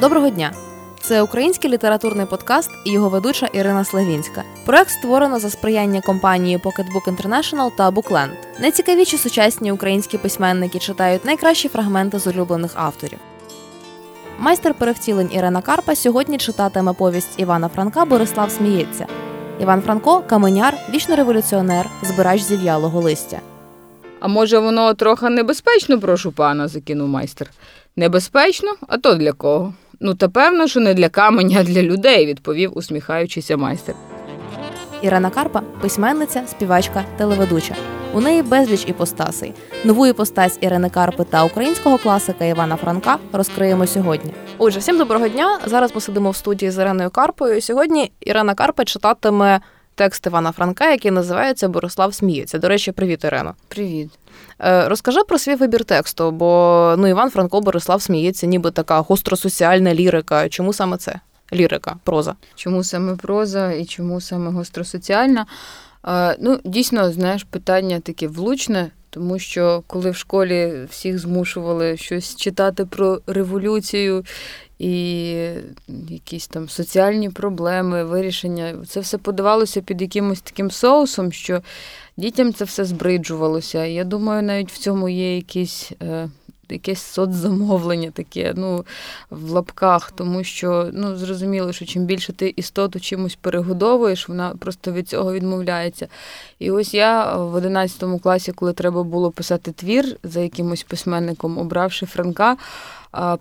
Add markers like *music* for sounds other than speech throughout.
Доброго дня! Це український літературний подкаст і його ведуча Ірина Славінська. Проект створено за сприяння компанії Pocketbook International та Bookland. Найцікавіші сучасні українські письменники читають найкращі фрагменти з улюблених авторів. Майстер перевтілень Ірина Карпа сьогодні читатиме повість Івана Франка Борислав сміється. Іван Франко каменяр, вічний революціонер, збирач зів'ялого листя. А може, воно трохи небезпечно, прошу пана, закинув майстер. Небезпечно? А то для кого? Ну, та певно, що не для каменя, а для людей, відповів, усміхаючися майстер. Ірина Карпа письменниця, співачка, телеведуча. У неї безліч іпостасей. Нову іпостась Ірини Карпи та українського класика Івана Франка розкриємо сьогодні. Отже, всім доброго дня. Зараз ми сидимо в студії з Іриною Карпою. Сьогодні Ірина Карпа читатиме текст Івана Франка, який називається Борислав сміється. До речі, привіт, Ірено. Привіт. Е, розкажи про свій вибір тексту, бо ну Іван Франко Борислав сміється, ніби така гостросоціальна лірика. Чому саме це? Лірика, проза. Чому саме проза і чому саме гостросоціальна? Е, ну, дійсно, знаєш, питання таке влучне, тому що коли в школі всіх змушували щось читати про революцію і якісь там соціальні проблеми, вирішення, це все подавалося під якимось таким соусом, що дітям це все збриджувалося. Я думаю, навіть в цьому є якісь. Якесь соцзамовлення таке, ну, в лапках, тому що ну, зрозуміло, що чим більше ти істоту чимось перегодовуєш, вона просто від цього відмовляється. І ось я в 11 класі, коли треба було писати твір за якимось письменником, обравши Франка,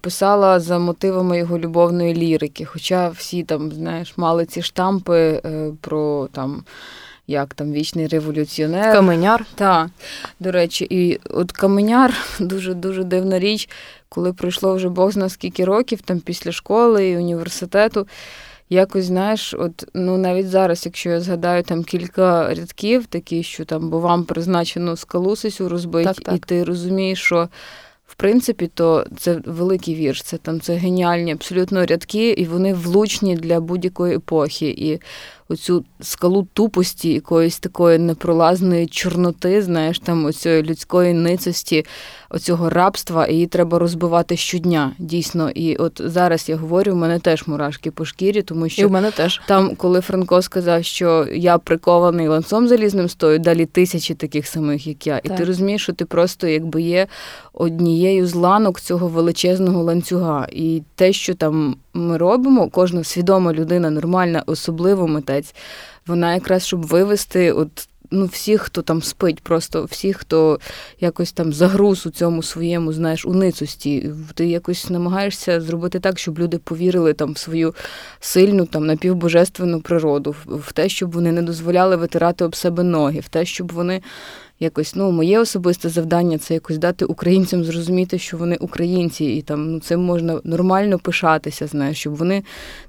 писала за мотивами його любовної лірики. Хоча всі там, знаєш, мали ці штампи е, про там як там вічний революціонер. Каменяр. Так, до речі, і от каменяр *laughs* дуже-дуже дивна річ, коли пройшло вже Бог зна скільки років, там після школи і університету. Якось, знаєш, от ну навіть зараз, якщо я згадаю там кілька рядків, такі, що там, бо вам призначено скалу сисю розбити, так, так. і ти розумієш, що в принципі, то це великий вірш, це там це геніальні абсолютно рядки, і вони влучні для будь-якої епохи. І оцю скалу тупості, якоїсь такої непролазної чорноти, знаєш, там оцієї людської ницості, оцього рабства, і її треба розбивати щодня, дійсно. І от зараз я говорю, в мене теж мурашки по шкірі, тому що і в мене теж там, коли Франко сказав, що я прикований ланцом залізним стою, далі тисячі таких самих, як я. Так. І ти розумієш, що ти просто якби є однією з ланок цього величезного ланцюга. І те, що там ми робимо, кожна свідома людина, нормальна, особливо митець, вона якраз щоб вивести от. Ну, всіх, хто там спить, просто всіх, хто якось там загруз у цьому своєму, знаєш, уницості. Ти якось намагаєшся зробити так, щоб люди повірили там в свою сильну, там напівбожественну природу, в те, щоб вони не дозволяли витирати об себе ноги, в те, щоб вони якось ну моє особисте завдання це якось дати українцям зрозуміти, що вони українці, і там ну цим можна нормально пишатися, знаєш, щоб вони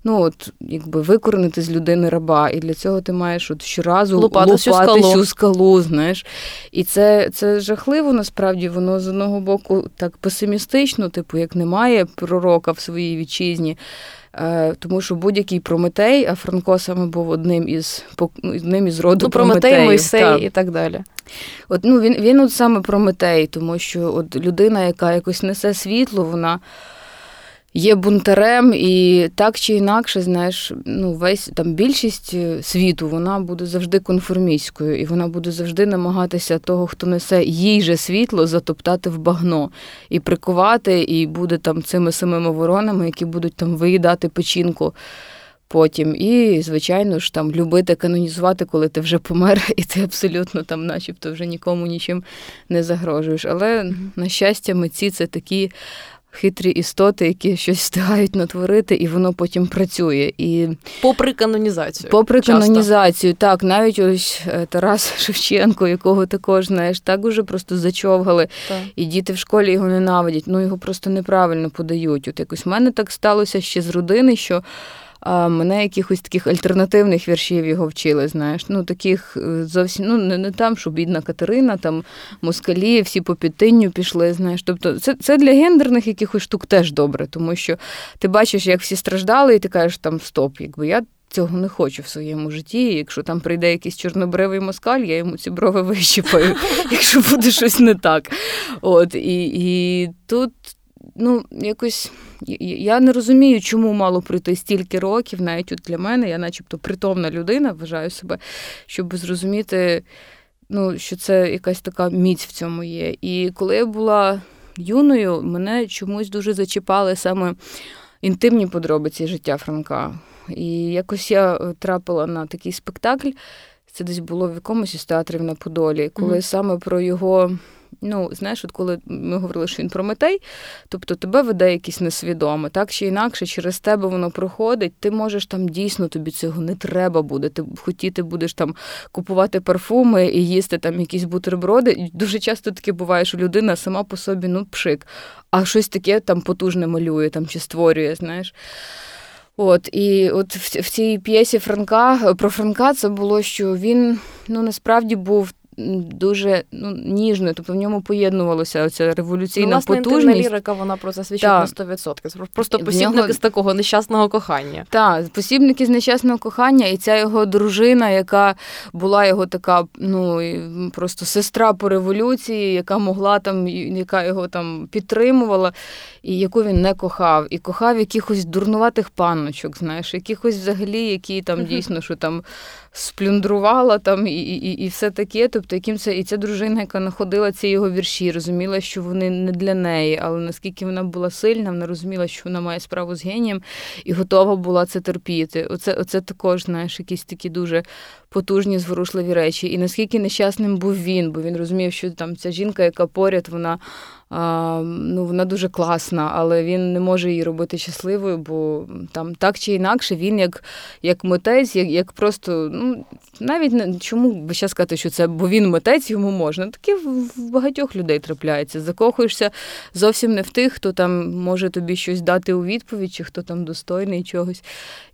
ну от якби викоренити з людини раба. І для цього ти маєш от щоразу лупати, лупати скалу. цю скалу, знаєш. І це це жахливо, насправді, воно з одного боку так песимістично, типу, як немає пророка в своїй вітчизні. Е, тому що будь-який Прометей, а Франко саме був одним із одним із роду ну, Прометей, Мойсей так. і так далі. От ну він він от саме Прометей, тому що от людина, яка якось несе світло, вона є бунтарем, і так чи інакше, знаєш, ну весь там більшість е, світу вона буде завжди конформістською, і вона буде завжди намагатися того, хто несе їй же світло, затоптати в багно і прикувати, і буде там цими самими воронами, які будуть там виїдати печінку. Потім і, звичайно ж, там любити канонізувати, коли ти вже помер, *laughs* і ти абсолютно там, начебто, вже нікому нічим не загрожуєш. Але, на щастя, митці це такі хитрі істоти, які щось встигають натворити, і воно потім працює. І Попри канонізацію. Попри часто. канонізацію, так, навіть ось е, Тарас *laughs* Шевченко, якого також знаєш, так уже просто зачовгали, так. і діти в школі його ненавидять. Ну його просто неправильно подають. От якось в мене так сталося ще з родини, що. А мене якихось таких альтернативних віршів його вчили, знаєш. Ну, таких е, зовсім ну, не, не там, що бідна Катерина, там москалі, всі по підтинню пішли, знаєш. Тобто, це це для гендерних якихось штук теж добре, тому що ти бачиш, як всі страждали, і ти кажеш, там стоп, якби я цього не хочу в своєму житті. Якщо там прийде якийсь чорнобривий москаль, я йому ці брови *laughs* вищипаю, якщо буде щось не так. От, І і тут ну, якось я не розумію, чому мало пройти стільки років, навіть от для мене, я начебто притомна людина, вважаю себе, щоб зрозуміти, ну, що це якась така міць в цьому є. І коли я була юною, мене чомусь дуже зачіпали саме інтимні подробиці життя Франка. І якось я е, трапила на такий спектакль. Це десь було в якомусь із театрів на Подолі, коли mm-hmm. саме про його Ну, знаєш, от коли ми говорили, що він Прометей, тобто тебе веде якийсь несвідоме, так чи інакше, через тебе воно проходить, ти можеш там дійсно тобі цього не треба буде. Ти хотіти будеш там купувати парфуми і їсти там якісь бутерброди. Дуже часто таке буває, що людина сама по собі ну, пшик, а щось таке там потужне малює там, чи створює, знаєш. От, І от в, в цій п'єсі Франка про Франка це було, що він ну насправді був дуже ну, ніжною, тобто в ньому поєднувалася ця революційна ну, власне, потужність. лірика вона про це свідчить на 100%. Просто посібники нього... з такого нещасного кохання. Так, посібники з нещасного кохання, і ця його дружина, яка була його така, ну просто сестра по революції, яка могла там, яка його там підтримувала, і яку він не кохав, і кохав якихось дурнуватих панночок, знаєш, якихось взагалі, які там дійсно що там сплюндрувала там і і, і все таке. Тобто, яким це і ця дружина, яка находила ці його вірші, розуміла, що вони не для неї, але наскільки вона була сильна, вона розуміла, що вона має справу з генієм і готова була це терпіти. Оце, Оце також, знаєш, якісь такі дуже потужні, зворушливі речі. І наскільки нещасним був він, бо він розумів, що там ця жінка, яка поряд, вона а, ну, вона дуже класна, але він не може її робити щасливою, бо там так чи інакше він як як митець, як як просто, ну навіть не чому би ще сказати, що це, бо він митець, йому можна. Таке в багатьох людей трапляється. Закохуєшся зовсім не в тих, хто там може тобі щось дати у відповідь, чи хто там достойний чогось.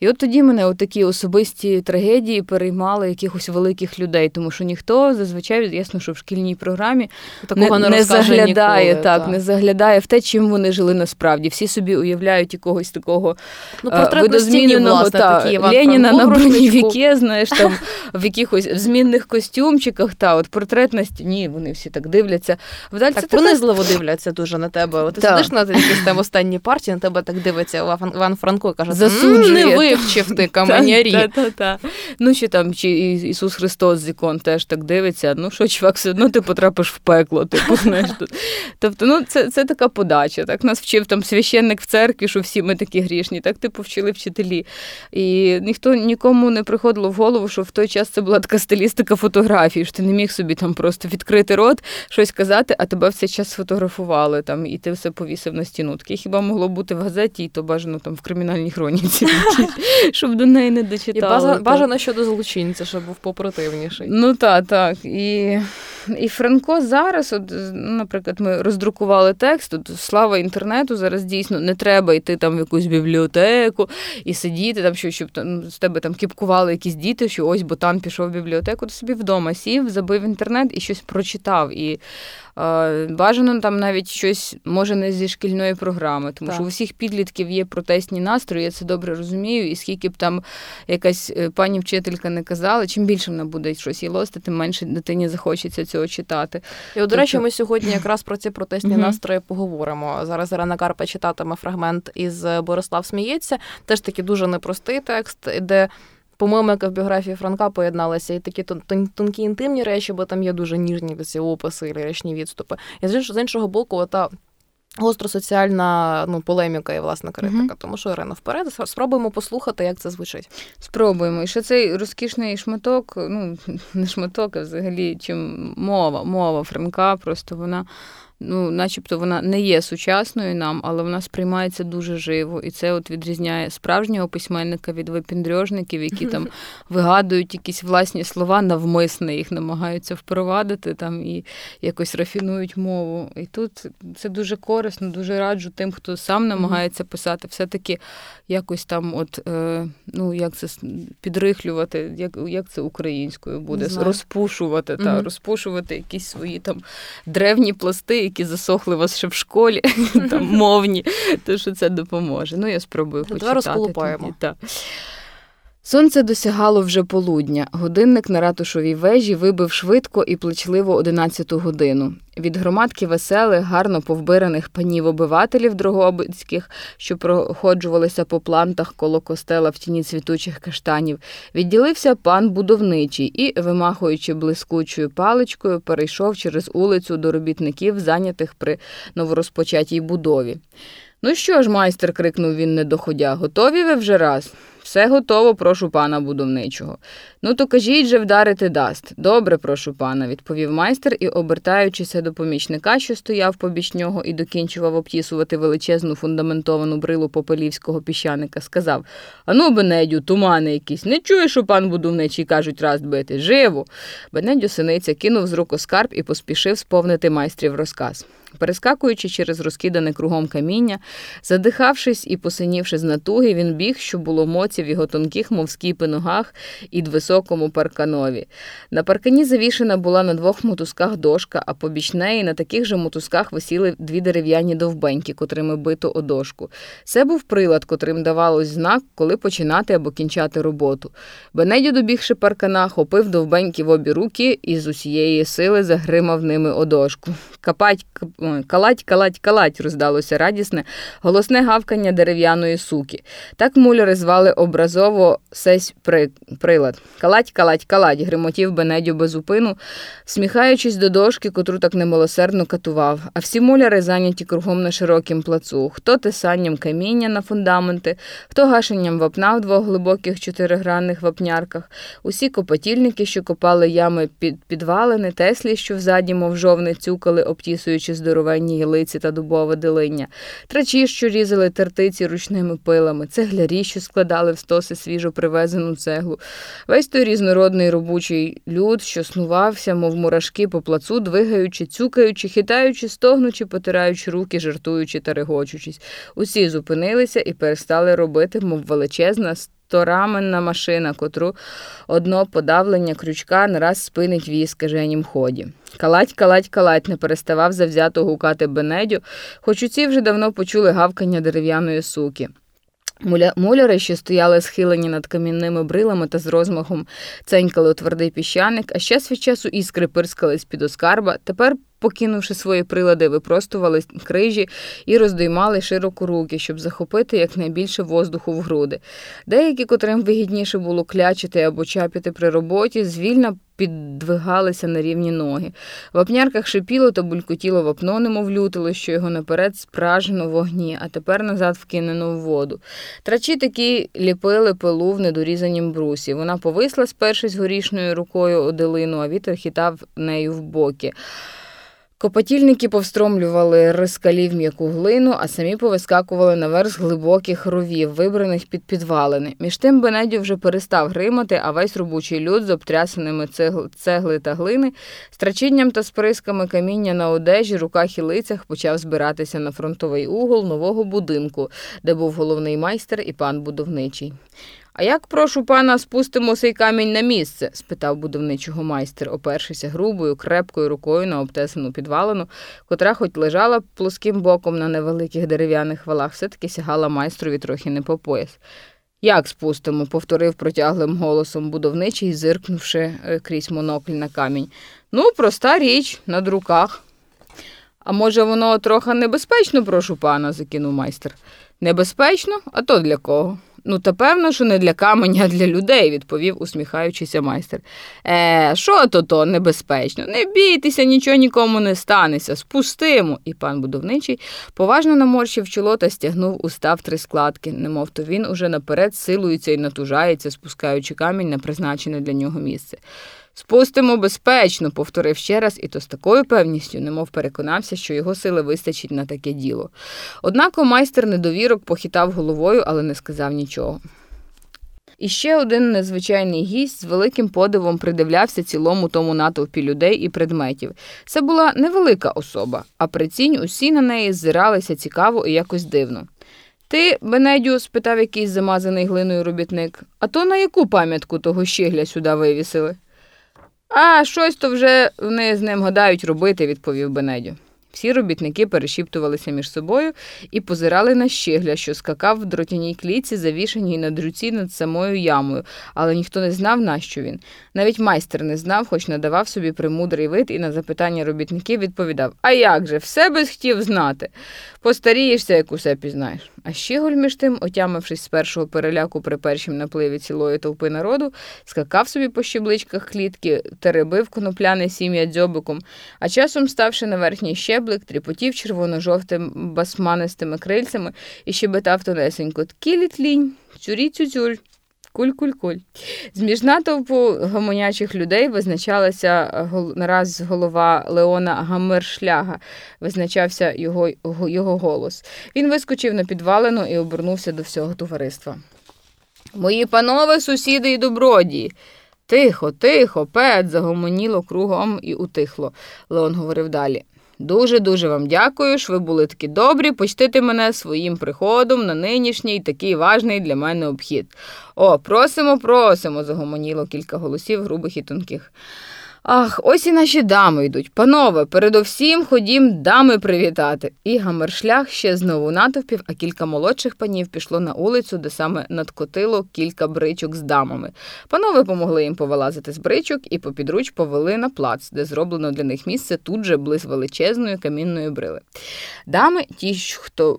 І от тоді мене такі особисті трагедії переймали якихось великих людей, тому що ніхто зазвичай ясно, що в шкільній програмі Такого не, не заглядає. Ніколи так, так не заглядає в те, чим вони жили насправді. Всі собі уявляють якогось такого ну, видозміненого та, Леніна на бронівіке, знаєш, там в якихось в змінних костюмчиках. Та от портрет на стіні, вони всі так дивляться. Вдаль так, це понизливо така... дивляться дуже на тебе. От Ти так. сидиш на якійсь там останній партії, на тебе так дивиться Іван Франко і каже, засуджує. Не вивчив ти *laughs* каменярі. Ну, чи там, чи Ісус Христос з ікон теж так дивиться. Ну що, чувак, все одно ти потрапиш в пекло. Типу, знаєш, тут. Тобто, ну це це така подача. Так нас вчив там священник в церкві, що всі ми такі грішні, так типу вчили вчителі. І ніхто нікому не приходило в голову, що в той час це була така стилістика фотографії, що ти не міг собі там просто відкрити рот, щось казати, а тебе в цей час сфотографували там, і ти все повісив на стіну. Таке хіба могло бути в газеті, і то бажано там в кримінальній хроніці, *laughs* щоб до неї не дочитали. І бажано щодо злочинця, щоб був попротивніший. Ну так, так. І Франко зараз, от, наприклад, ми роздрукували текст. От, Слава інтернету, зараз дійсно не треба йти там в якусь бібліотеку і сидіти, там, що, щоб там, з тебе там кіпкували якісь діти, що ось ботан пішов в бібліотеку, то собі вдома сів, забив інтернет і щось прочитав. І Бажано там навіть щось може не зі шкільної програми, тому так. що у всіх підлітків є протестні настрої, я це добре розумію. І скільки б там якась е, пані вчителька не казала, чим більше вона буде щось їлости, тим менше дитині захочеться цього читати. І от, до речі, тобто ми сьогодні якраз про ці протестні настрої поговоримо. Зараз Ірина Карпа читатиме фрагмент із Борислав Сміється, теж таки дуже непростий текст, де по-моєму, як в біографії Франка поєдналися і такі тонкі інтимні речі, бо там є дуже ніжні ці описи і ліричні відступи. І з іншого боку, ота гостросоціальна ну, полеміка і власна критика. uh Тому що Ірина вперед спробуємо послухати, як це звучить. Спробуємо. І що цей розкішний шматок, ну *laughs* не шматок, а взагалі чим мова, мова Франка, просто вона ну, начебто вона не є сучасною нам, але вона сприймається дуже живо. І це от відрізняє справжнього письменника від випіндрьожників, які там *laughs* вигадують якісь власні слова, навмисне їх намагаються впровадити там і якось рафінують мову. І тут це дуже корисно, дуже раджу тим, хто сам намагається писати, все-таки якось там, от е, ну як це підрихлювати, як як це українською буде, розпушувати та розпушувати якісь свої там древні пласти які засохли вас ще в школі, *laughs* там мовні, то що це допоможе. Ну, я спробую почитати. Давай розколупаємо. Сонце досягало вже полудня. Годинник на ратушовій вежі вибив швидко і плечливо одинадцяту годину. Від громадки веселих, гарно повбираних панів обивателів дрогобицьких, що проходжувалися по плантах коло костела в тіні цвітучих каштанів, відділився пан будовничий і, вимахуючи блискучою паличкою, перейшов через улицю до робітників, зайнятих при новорозпочатій будові. Ну що ж, майстер, крикнув він, не доходя, готові ви вже раз? Все готово, прошу пана будовничого. Ну, то кажіть же вдарити даст. Добре, прошу пана, відповів майстер і, обертаючися до помічника, що стояв побіч нього і докінчував обтісувати величезну фундаментовану брилу попелівського піщаника, сказав Ану, Бенедю, тумани якісь, не чуєш, що пан будовничий кажуть раз бити. Живо. Бенедю синиця кинув з рук скарб і поспішив сповнити майстрів розказ. Перескакуючи через розкидане кругом каміння, задихавшись і посинівши з натуги, він біг, що було моці в його тонких, мов скіпи ногах і високому парканові. На паркані завішена була на двох мотузках дошка, а побіч неї на таких же мотузках висіли дві дерев'яні довбеньки, котрими бито одошку. Це був прилад, котрим давалось знак, коли починати або кінчати роботу. Бенедю, добігши паркана, хопив довбеньки в обі руки і з усієї сили загримав ними одошку. Капать, калать, калать, калать, роздалося радісне, голосне гавкання дерев'яної суки. Так муляри звали образово сесь при... прилад. Калать, калать, калать, гримотів Бенедю безупину, сміхаючись до дошки, котру так немилосердно катував. А всі муляри зайняті кругом на широкім плацу. Хто тисанням каміння на фундаменти, хто гашенням вапна в двох глибоких чотиригранних вапнярках, усі копатільники, що копали ями під підвалини, теслі, що взаді, мов жовни, цюкали, обтісуючи здоровенні ялиці та дубове дилиння, трачі, що різали тертиці ручними пилами, цеглярі, що складали в стоси свіжо привезену цеглу. Весь той різнородний робочий люд, що снувався, мов мурашки по плацу, двигаючи, цюкаючи, хитаючи, стогнучи, потираючи руки, жартуючи та регочучись. Усі зупинилися і перестали робити, мов величезна стораменна машина, котру одно подавлення крючка нараз спинить в її скаженім ході. Калать, калать, калать, не переставав завзято гукати Бенедю, хоч у ці вже давно почули гавкання дерев'яної суки. Муляри, що стояли схилені над камінними брилами та з розмахом ценькали у твердий піщаник, а ще від часу іскри пирскали з під оскарба, тепер покинувши свої прилади, випростували крижі і роздоймали широко руки, щоб захопити якнайбільше воздуху в груди. Деякі, котрим вигідніше було клячити або чапити при роботі, звільно піддвигалися на рівні ноги. В опнярках шипіло та булькотіло вапно, немов лютило, що його наперед спражено вогні, а тепер назад вкинено в воду. Трачі такі ліпили пилу в недорізанім брусі. Вона повисла, спершись горішною рукою оделину, а вітер хитав нею в боки. Копотільники повстромлювали рискалів м'яку глину, а самі повискакували наверх з глибоких ровів, вибраних під підвалини. Між тим Бенедю вже перестав гримати, а весь робочий люд з обтрясеними цегли та глини, страчінням та сприсками каміння на одежі, руках і лицях почав збиратися на фронтовий угол нового будинку, де був головний майстер і пан будовничий. А як, прошу пана, спустимо цей камінь на місце? спитав будівничого майстер, опершися грубою, крепкою рукою на обтесану підвалину, котра, хоч лежала плоским боком на невеликих дерев'яних валах, все-таки сягала майстрові трохи не по пояс. Як спустимо? повторив протяглим голосом будовничий, зиркнувши е, крізь монокль на камінь. Ну, проста річ, над руках. А може, воно трохи небезпечно, прошу пана, закинув майстер. Небезпечно? А то для кого? Ну, та певно, що не для каменя, а для людей, відповів, усміхаючися майстер. Е, що то то небезпечно? Не бійтеся, нічого нікому не станеться, спустимо. І пан будовничий поважно наморщив чоло та стягнув уста в три складки, немов то він уже наперед силується і натужається, спускаючи камінь на призначене для нього місце. Спустимо безпечно, повторив ще раз, і то з такою певністю, немов переконався, що його сили вистачить на таке діло. Однако майстер недовірок похитав головою, але не сказав нічого. І ще один незвичайний гість з великим подивом придивлявся цілому тому натовпі людей і предметів. Це була невелика особа, а прицінь усі на неї ззиралися цікаво і якось дивно. Ти, Бенедю, спитав якийсь замазаний глиною робітник, а то на яку пам'ятку того щегля сюди вивісили? А щось то вже вони з ним гадають робити, відповів Бенедю. Всі робітники перешіптувалися між собою і позирали на щегля, що скакав в дротяній кліці, завішаній на друці над самою ямою, але ніхто не знав, нащо він. Навіть майстер не знав, хоч надавав собі примудрий вид і на запитання робітників відповідав: А як же, все би хотів знати. Постарієшся, як усе пізнаєш. А Щеголь, між тим, отямившись з першого переляку при першім напливі цілої товпи народу, скакав собі по щебличках клітки, теребив конопляне сім'я дзьобиком, а часом, ставши на верхній щеблик, тріпотів червоно-жовтим басманистими крильцями і щебетав тонесенько ткілі тлінь, цюрі цюцюль. Куль-куль-куль. Зміж натовпу гомонячих людей визначалася нараз голова Леона Гаммершляга, визначався його його голос. Він вискочив на підвалину і обернувся до всього товариства. Мої панове, сусіди і добродії. Тихо, тихо, пст, загомоніло кругом і утихло, Леон говорив далі. Дуже дуже вам дякую, що ви були такі добрі. Почтити мене своїм приходом на нинішній такий важний для мене обхід. О, просимо, просимо, загомоніло кілька голосів грубих і тонких. Ах, ось і наші дами йдуть. Панове, передовсім ходім дами привітати. І Гаммершляг щез знову в натовпі, а кілька молодших панів пішло на вулицю, де саме надкотило кілька бричок з дамами. Панове помогли їм повилазити з бричок і попідруч повели на плац, де зроблено для них місце тут же близ величезної камінної брили. Дами ті, хто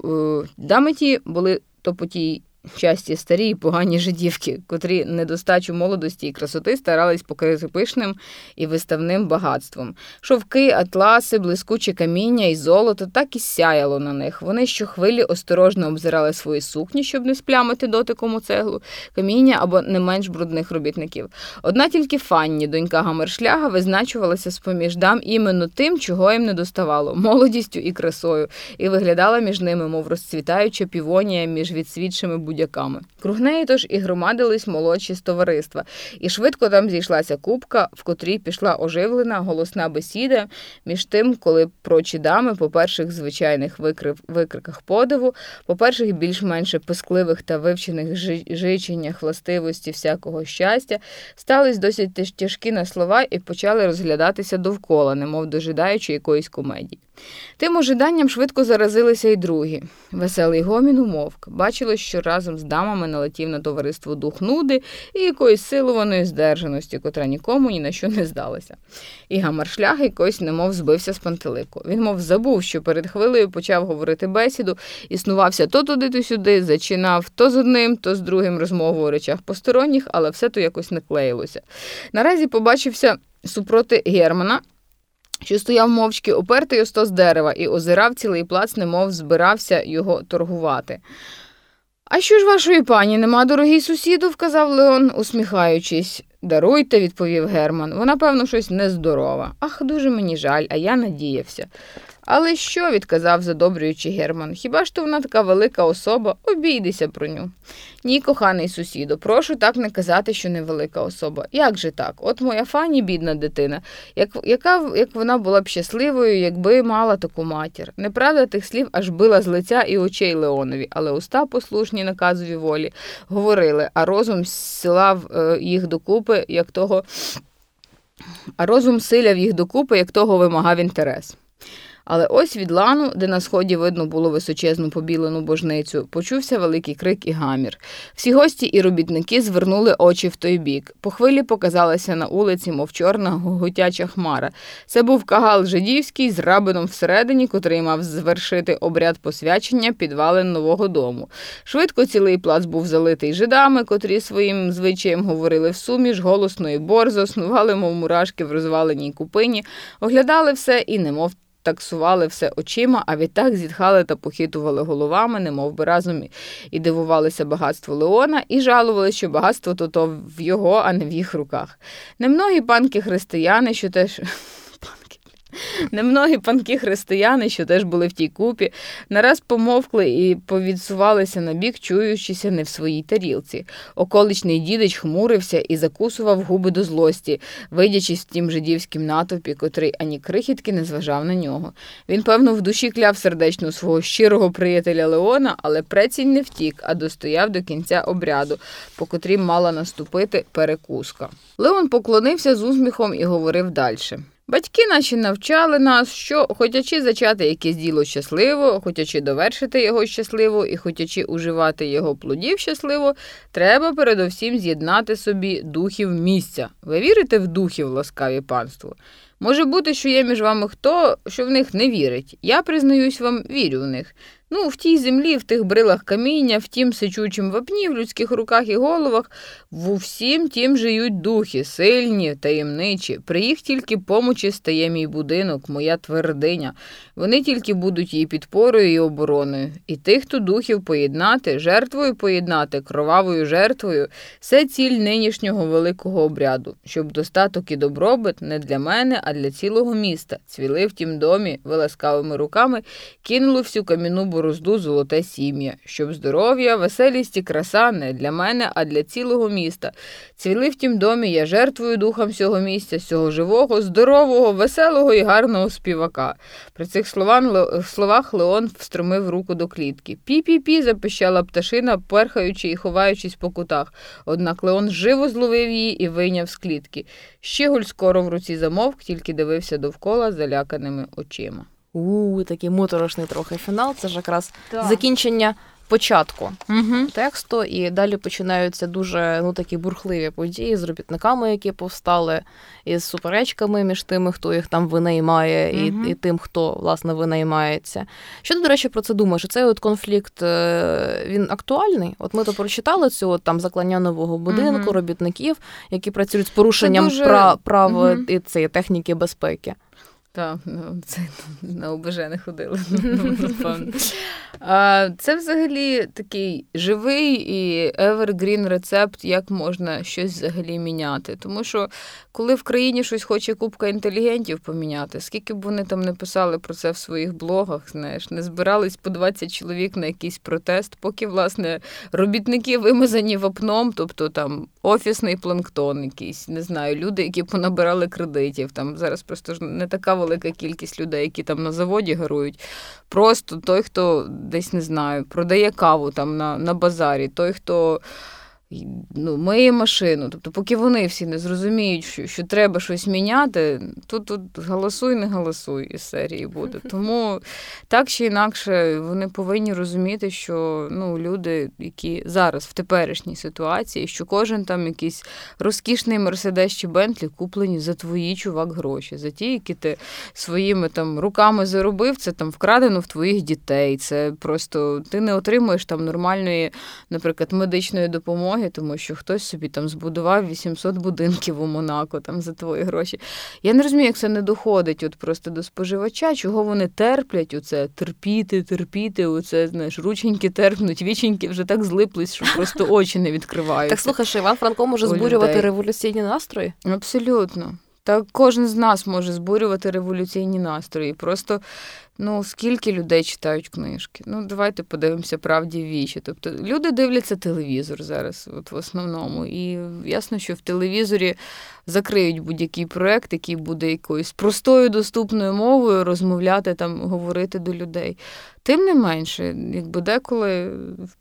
е, дами ті були то по тій Часті старі і погані жидівки, котрі недостачу молодості і красоти старались покрити пишним і виставним багатством. Шовки, атласи, блискучі каміння і золото так і сяяло на них. Вони щохвилі осторожно обзирали свої сукні, щоб не сплямити дотиком у цеглу, каміння або не менш брудних робітників. Одна тільки Фанні, донька Гамершляга, визначувалася з поміж дам іменно тим, чого їм не доставало молодістю і красою, і виглядала між ними, мов розцвітаюча півонія між відсвідшими будь будяками. Круг неї тож і громадились молодші з товариства, і швидко там зійшлася купка, в котрій пішла оживлена голосна бесіда, між тим, коли прочі дами, по перших звичайних викрив, викриках подиву, по перших більш-менше пискливих та вивчених жиченнях властивості всякого щастя, стались досить тяжкі на слова і почали розглядатися довкола, немов дожидаючи якоїсь комедії. Тим ожиданням швидко заразилися й другі. Веселий гомін умовк. Бачилось, що разом з дамами налетів на товариство дух нуди і якоїсь силуваної здержаності, котра нікому ні на що не здалася. І гамаршлях якось немов збився з пантелику. Він, мов забув, що перед хвилею почав говорити бесіду, існувався то туди, то сюди, зачинав то з одним, то з другим розмову у речах посторонніх, але все то якось не клеїлося. Наразі побачився супроти Германа що стояв мовчки опертий у з дерева і озирав цілий плац, немов збирався його торгувати. А що ж вашої пані нема, дорогий сусіду, вказав Леон, усміхаючись. Даруйте, відповів Герман. Вона, певно, щось нездорова. Ах, дуже мені жаль, а я надіявся. Але що, відказав задобрюючи Герман, хіба ж то вона така велика особа, обійдися про ню. Ні, коханий сусіду, прошу так не казати, що невелика особа. Як же так? От моя фані, бідна дитина, як яка як вона була б щасливою, якби мала таку матір. Неправда тих слів аж била з лиця і очей Леонові, але уста, послушні наказові волі, говорили, а розум силав е, їх докупи, як того. А розум силяв їх докупи, як того вимагав інтерес. Але ось від лану, де на сході видно було височезну побілену божницю, почувся великий крик і гамір. Всі гості і робітники звернули очі в той бік. По хвилі показалася на вулиці, мов чорна гоготяча хмара. Це був кагал жидівський з рабином всередині, котрий мав звершити обряд посвячення підвалин нового дому. Швидко цілий плац був залитий жидами, котрі своїм звичаєм говорили в суміш, голосно і борзо, снували, мов мурашки в розваленій купині, оглядали все і немов таксували все очима, а відтак зітхали та похитували головами, немов би разом і дивувалися багатству Леона, і жалували, що багатство то то в його, а не в їх руках. Немногі панки християни, що теж. Немногі панки християни, що теж були в тій купі, нараз помовкли і повідсувалися на бік, чуючися не в своїй тарілці. Околичний дідич хмурився і закусував губи до злості, видячись в тім жидівським натовпі, котрий ані крихітки не зважав на нього. Він, певно, в душі кляв сердечно свого щирого приятеля Леона, але прецінь не втік, а достояв до кінця обряду, по котрім мала наступити перекуска. Леон поклонився з усміхом і говорив далі. Батьки наші навчали нас, що, хотячи зачати якесь діло щасливо, хотячи довершити його щасливо і хотячи уживати його плодів щасливо, треба передовсім з'єднати собі духів місця. Ви вірите в духів, ласкаві панство? Може бути, що є між вами хто, що в них не вірить. Я признаюсь вам, вірю в них. Ну, в тій землі, в тих брилах каміння, в тім сичучім вапні, в людських руках і головах, в усім тім жиють духи, сильні, таємничі. При їх тільки помочі стає мій будинок, моя твердиня. Вони тільки будуть її підпорою і обороною. І тих, хто духів поєднати, жертвою поєднати, кровавою жертвою це ціль нинішнього великого обряду, щоб достаток і добробит не для мене, а для цілого міста. Цвіли в тім домі, виласкавими руками, кинули всю кам'яну борозду золоте сім'я, щоб здоров'я, веселість і краса не для мене, а для цілого міста. Цвіли в тім домі я жертвую духам всього місця, всього живого, здорового, веселого і гарного співака. При цих словах Леон встромив руку до клітки. Пі-пі-пі, запищала пташина, перхаючи і ховаючись по кутах. Однак Леон живо зловив її і вийняв з клітки. Щегуль скоро в руці замовк, тільки дивився довкола заляканими очима. У, такий моторошний трохи фінал. Це ж якраз так. закінчення початку угу. тексту, і далі починаються дуже ну такі бурхливі події з робітниками, які повстали, із суперечками між тими, хто їх там винаймає, угу. і і тим, хто власне винаймається. Що ти, до речі, про це думаєш? Цей от конфлікт е, він актуальний? От ми то прочитали цю от, там заклання нового будинку, угу. робітників, які працюють з порушенням дуже... прав, прав і цієї техніки безпеки. Так, ну, це *laughs* на ОБЖ не ходили. *laughs* напевно. Це взагалі такий живий і evergreen рецепт, як можна щось взагалі міняти. Тому що коли в країні щось хоче купка інтелігентів поміняти, скільки б вони там не писали про це в своїх блогах, знаєш, не збирались по 20 чоловік на якийсь протест, поки, власне, робітники вимазані вапном, тобто там офісний планктон, якийсь, не знаю, люди, які понабирали кредитів. Там зараз просто ж не така велика кількість людей, які там на заводі гарують. Просто той, хто десь не знаю, продає каву там на, на базарі, той, хто ну, миє машину. Тобто, поки вони всі не зрозуміють, що що треба щось міняти, тут тут голосуй, не голосуй із серії буде. *laughs* Тому так чи інакше вони повинні розуміти, що ну, люди, які зараз в теперішній ситуації, що кожен там якийсь розкішний Мерседес чи Бентлі куплені за твої чувак гроші, за ті, які ти своїми там руками заробив, це там вкрадено в твоїх дітей. Це просто ти не отримуєш там нормальної, наприклад, медичної допомоги допомоги, тому що хтось собі там збудував 800 будинків у Монако там за твої гроші. Я не розумію, як це не доходить от просто до споживача, чого вони терплять оце, терпіти, терпіти, оце, знаєш, рученьки терпнуть, віченьки вже так злиплись, що просто *laughs* очі не відкривають. Так слухай, що Іван Франко може збурювати революційні настрої? Абсолютно. Та кожен з нас може збурювати революційні настрої. Просто Ну, скільки людей читають книжки? Ну, давайте подивимося правді в вічі. Тобто люди дивляться телевізор зараз, от в основному. І ясно, що в телевізорі закриють будь-який проект, який буде якоюсь простою доступною мовою розмовляти, там, говорити до людей. Тим не менше, якби деколи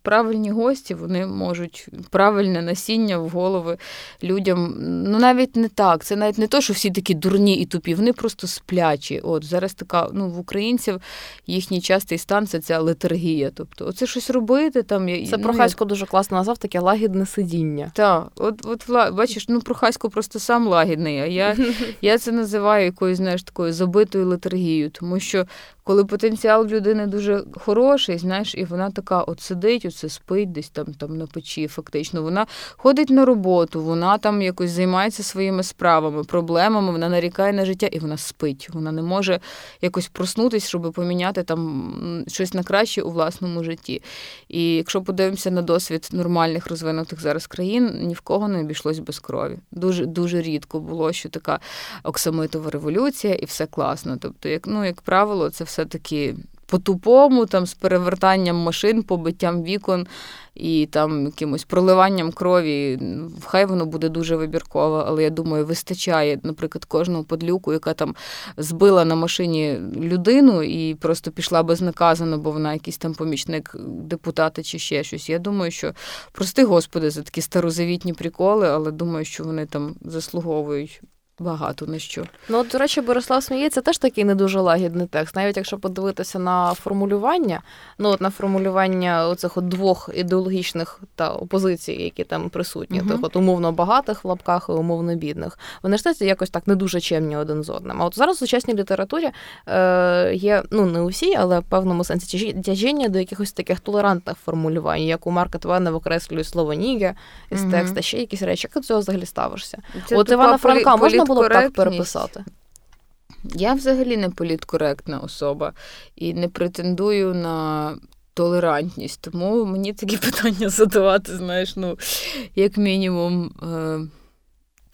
правильні гості вони можуть правильне насіння в голови людям. Ну навіть не так. Це навіть не то, що всі такі дурні і тупі, вони просто сплячі. От зараз така ну в українців їхній частий стан це ця летаргія. Тобто, оце щось робити там. Це ну, Прохасько як... дуже класно назвав таке лагідне сидіння. Так, от от бачиш, ну Прохасько просто сам лагідний. А я, *laughs* я це називаю якоюсь знаєш такою забитою летаргією, тому що коли потенціал людини дуже хороший, знаєш, і вона така от сидить, оце спить десь там там на печі, фактично. Вона ходить на роботу, вона там якось займається своїми справами, проблемами, вона нарікає на життя і вона спить. Вона не може якось проснутися, щоб поміняти там щось на краще у власному житті. І якщо подивимося на досвід нормальних розвинутих зараз країн, ні в кого не обійшлось без крові. Дуже дуже рідко було, що така оксамитова революція, і все класно. Тобто, як ну, як правило, це все все-таки по-тупому, там з перевертанням машин, побиттям вікон і там якимось проливанням крові. Хай воно буде дуже вибірково, але я думаю, вистачає, наприклад, кожного подлюку, яка там збила на машині людину і просто пішла безнаказано, бо вона якийсь там помічник депутата чи ще щось. Я думаю, що прости господи за такі старозавітні приколи, але думаю, що вони там заслуговують багато на що. Ну, от, до речі, Борислав сміється теж такий не дуже лагідний текст. Навіть якщо подивитися на формулювання, ну от на формулювання оцих от двох ідеологічних та опозицій, які там присутні, uh-huh. тих от умовно багатих в лапках і умовно бідних, вони ж теж якось так не дуже чемні один з одним. А от зараз у сучасній літературі е, є, ну не усі, але в певному сенсі тяжіння до якихось таких толерантних формулювань, як у Марка Твена викреслює слово ніге із uh-huh. текста, ще якісь речі. Як до цього взагалі ставишся? Це от Івана Франка можна було б так переписати? Я взагалі не політкоректна особа і не претендую на толерантність, тому мені такі *laughs* питання задавати, знаєш, ну, як мінімум, е,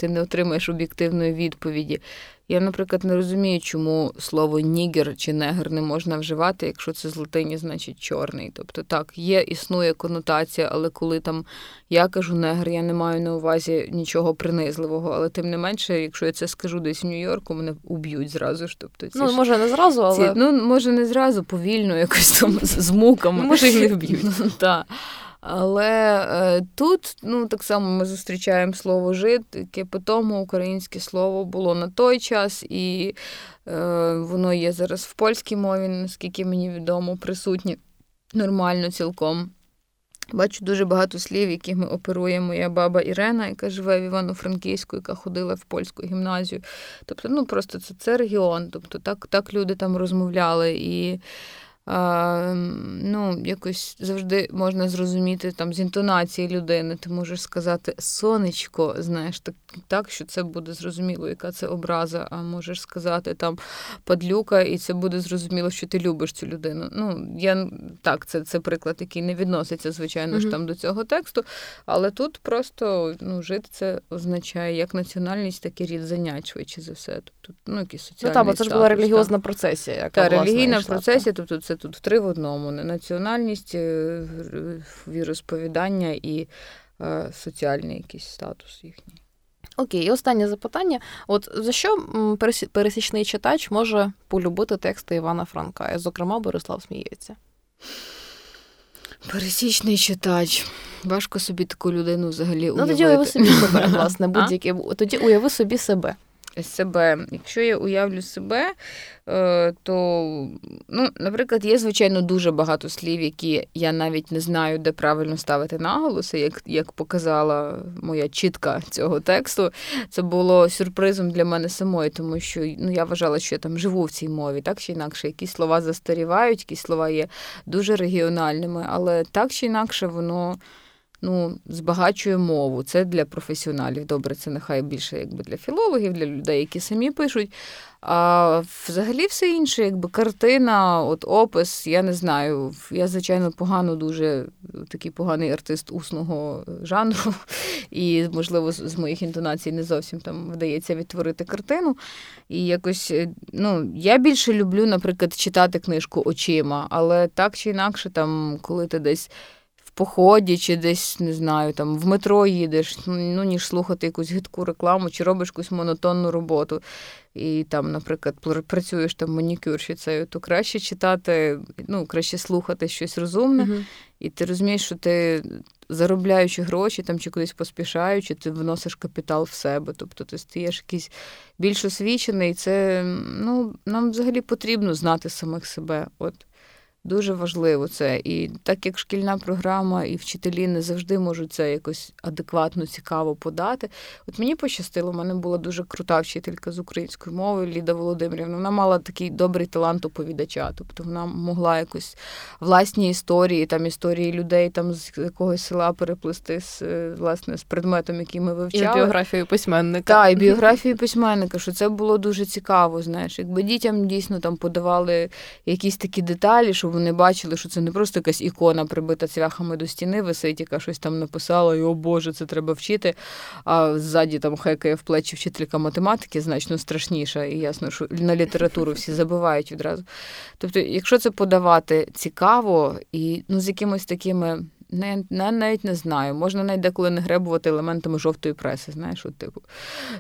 ти не отримаєш об'єктивної відповіді. Я, наприклад, не розумію, чому слово нігер чи негр не можна вживати, якщо це з латині, значить чорний. Тобто так, є, існує конотація, але коли там я кажу негр, я не маю на увазі нічого принизливого. Але тим не менше, якщо я це скажу десь в Нью-Йорку, мене уб'ють зразу ж. Тобто, ці Ну, ж, може, не зразу, але. Ці, ну, може, не зразу, повільно, якось там з муками. Може, їх не *laughs* вб'ють. Так. Але е, тут ну, так само ми зустрічаємо слово жит, яке тому українське слово було на той час, і е, воно є зараз в польській мові, наскільки мені відомо, присутнє нормально цілком. Бачу дуже багато слів, яких ми оперує моя баба Ірена, яка живе в Івано-Франківську, яка ходила в польську гімназію. Тобто, ну просто це це регіон. Тобто так так люди там розмовляли. І ну, якось завжди можна зрозуміти там з інтонації людини. Ти можеш сказати сонечко, знаєш, так, так, що це буде зрозуміло, яка це образа, а можеш сказати там падлюка, і це буде зрозуміло, що ти любиш цю людину. Ну, я так, це це приклад, який не відноситься, звичайно ж, там до цього тексту. Але тут просто ну, жити це означає як національність, так і рід занять, швидше за все. Тобто, ну, якісь соціальні Ну, бо це ж була релігіозна процесія. яка, Та, релігійна процесія, тобто це тут три в одному: національність, е, віросповідання і е, соціальний якийсь статус їхній. Окей, і останнє запитання: от за що пересічний читач може полюбити тексти Івана Франка? Зокрема, Борислав сміється. Пересічний читач. Важко собі таку людину взагалі уявити. *laughs* Ну, тоді уяви собі себе, власне, будь-які. Тоді уяви собі себе себе. Якщо я уявлю себе, е, то, ну, наприклад, є, звичайно, дуже багато слів, які я навіть не знаю, де правильно ставити наголоси, як як показала моя чітка цього тексту. Це було сюрпризом для мене самої, тому що ну, я вважала, що я там живу в цій мові, так чи інакше, якісь слова застарівають, якісь слова є дуже регіональними, але так чи інакше воно ну, збагачує мову. Це для професіоналів. Добре, це нехай більше якби для філологів, для людей, які самі пишуть. А взагалі все інше, якби картина, от опис, я не знаю. Я, звичайно, погано, дуже такий поганий артист усного жанру, *laughs* і, можливо, з моїх інтонацій не зовсім там вдається відтворити картину. І якось, е, ну, я більше люблю, наприклад, читати книжку очима, але так чи інакше, там, коли ти десь поході, чи десь не знаю, там в метро їдеш, ну ніж слухати якусь гидку рекламу, чи робиш якусь монотонну роботу. І там, наприклад, працюєш там манікюрщицею, то краще читати, ну, краще слухати щось розумне, uh і ти розумієш, що ти заробляючи гроші там чи кудись поспішаючи, ти вносиш капітал в себе. Тобто ти стаєш якийсь більш освічений. Це ну, нам взагалі потрібно знати самих себе. От. Дуже важливо це. І так як шкільна програма і вчителі не завжди можуть це якось адекватно, цікаво подати. От мені пощастило, в мене була дуже крута вчителька з української мови Ліда Володимирівна. Вона мала такий добрий талант оповідача. Тобто вона могла якось власні історії, там історії людей там з якогось села переплести з власне з предметом, який ми вивчали. І *laughs* біографією письменника. Так, і біографією письменника, що це було дуже цікаво. Знаєш, якби дітям дійсно там подавали якісь такі деталі, що вони бачили, що це не просто якась ікона, прибита цвяхами до стіни, висить, яка щось там написала, і о Боже, це треба вчити. А ззаді там хекає в плечі вчителька математики значно страшніша, і ясно, що на літературу всі забивають відразу. Тобто, якщо це подавати цікаво і ну, з якимось такими не, не, навіть не знаю. Можна навіть деколи не гребувати елементами жовтої преси. Знаєш, от, типу,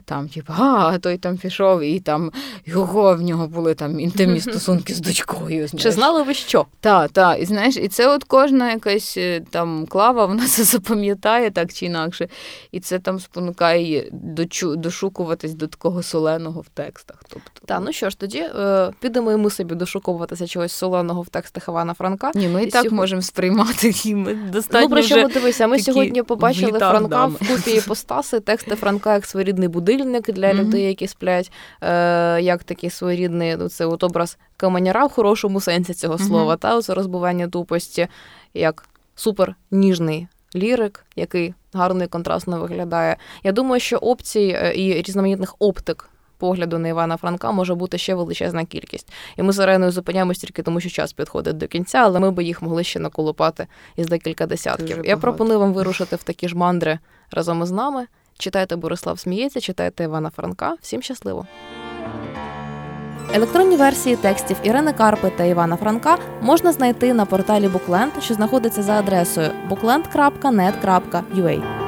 там, типу, а той там пішов, і там його в нього були там інтимні *laughs* стосунки з дочкою. Знаєш. Чи знали ви що? Так, так. І знаєш, і це от кожна якась е, там клава, вона це запам'ятає так чи інакше. І це там спонукає її дочу, дошукуватись до такого соленого в текстах. Тобто, Так, ну що ж, тоді е, підемо і ми собі дошуковуватися чогось соленого в текстах Івана Франка. Ні, ми і, І так сьогодні- можемо сприймати і ми достатньо Ну, причому вже... дивися, ми сьогодні побачили в Франка дами. в купі *laughs* іпостаси, тексти Франка як своєрідний будильник для людей, які сплять, е, як такий своєрідний ну, це от образ каменяра в хорошому сенсі цього слова, та оце розбивання тупості, як супер ніжний лірик, який гарно і контрастно виглядає. Я думаю, що опцій е, і різноманітних оптик. Погляду на Івана Франка може бути ще величезна кількість. І ми з Ареною зупиняємось тільки тому, що час підходить до кінця, але ми би їх могли ще наколупати із декілька десятків. Я пропоную вам вирушити в такі ж мандри разом із нами. Читайте Борислав сміється, читайте Івана Франка. Всім щасливо! Електронні версії текстів Ірини Карпи та Івана Франка можна знайти на порталі Bookland, що знаходиться за адресою bookland.net.ua.